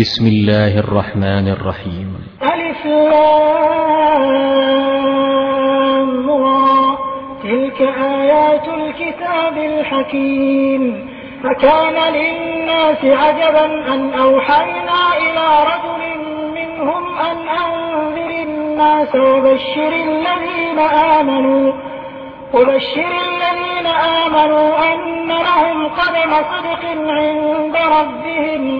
بسم الله الرحمن الرحيم. ألف تلك آيات الكتاب الحكيم. فكان للناس عجبا أن أوحينا إلى رجل منهم أن أنذر الناس وبشر الذين آمنوا. وبشر الذين آمنوا أن لهم قدم صدق عند ربهم.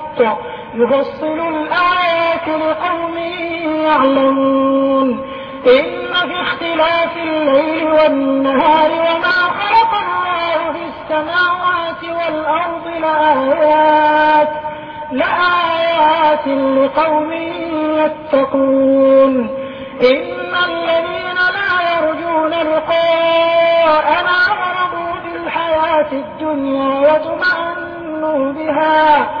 يفصل الآيات لقوم يعلمون. إن في اختلاف الليل والنهار وما خلق الله في السماوات والأرض لآيات لآيات لقوم يتقون. إن الذين لا يرجون لقاءنا ورضوا بالحياة الدنيا واطمأنوا بها.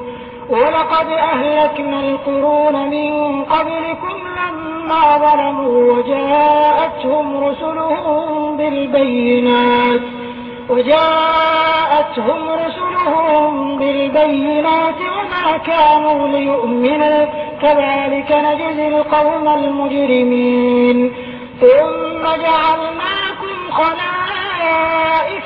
ولقد أهلكنا القرون من قبلكم لما ظلموا وجاءتهم رسلهم بالبينات وجاءتهم رسلهم بالبينات وما كانوا ليؤمنوا كذلك نجزي القوم المجرمين. ثم جعلناكم خلائف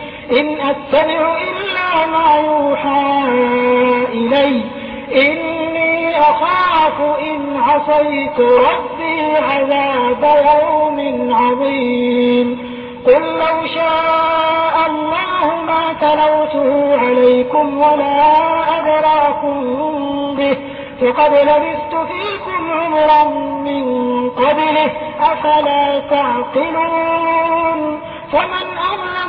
إن أتبع إلا ما يوحى إلي. إني أخاف إن عصيت ربي عذاب يوم عظيم. قل لو شاء الله ما تلوته عليكم ولا أدراكم به. فقد لبثت فيكم عمرا من قبله. أفلا تعقلون؟ فمن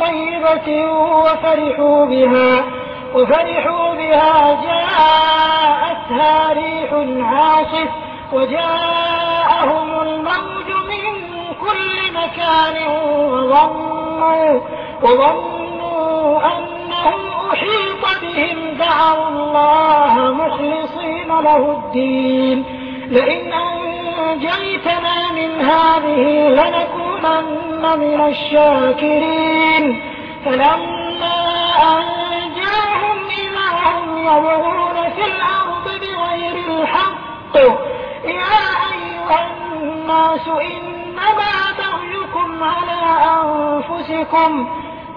طيبة وفرحوا بها وفرحوا بها جاءتها ريح عاصف وجاءهم الموج من كل مكان وظنوا, وظنوا أنهم أحيط بهم دعوا الله مخلصين له الدين. لئن أنجيتنا من هذه لنكونن من الشاكرين. فلما أنجاهم إذا هم يبغون في الأرض بغير الحق. يا أيها الناس إنما بغيكم على أنفسكم.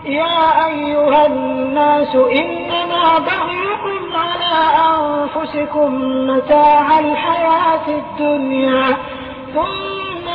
يا أيها الناس إنما بغيكم على أنفسكم متاع الحياة الدنيا. ثم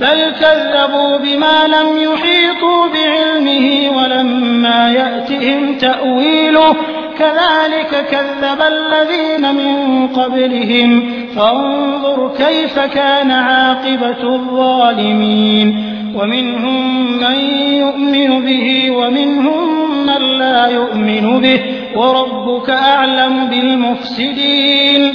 بل كذبوا بما لم يحيطوا بعلمه ولما يأتهم تأويله. كذلك كذب الذين من قبلهم. فانظر كيف كان عاقبة الظالمين. ومنهم من يؤمن به ومنهم من لا يؤمن به. وربك أعلم بالمفسدين.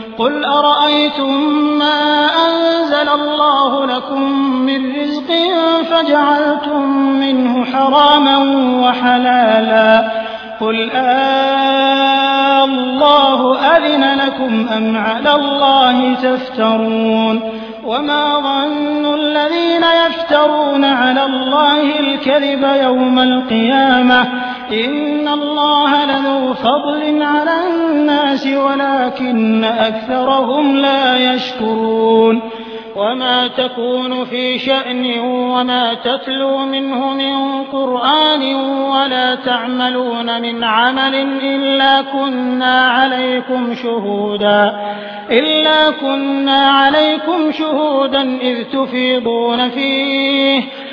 قل أرأيتم ما أنزل الله لكم من رزق فجعلتم منه حراما وحلالا قل الله أذن لكم أم على الله تفترون وما ظن الذين يفترون على الله الكذب يوم القيامة إن الله لذو فضل على الناس ولكن أكثرهم لا يشكرون وما تكون في شأن وما تتلو منه من قرآن ولا تعملون من عمل إلا كنا عليكم شهودا إلا كنا عليكم شهودا إذ تفيضون فيه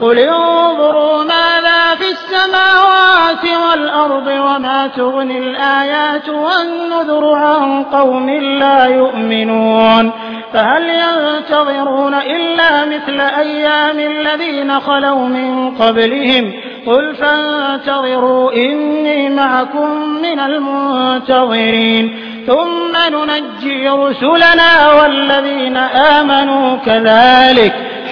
قل انظروا ماذا في السماوات والأرض وما تغني الآيات والنذر عن قوم لا يؤمنون فهل ينتظرون إلا مثل أيام الذين خلوا من قبلهم قل فانتظروا إني معكم من المنتظرين ثم ننجي رسلنا والذين آمنوا كذلك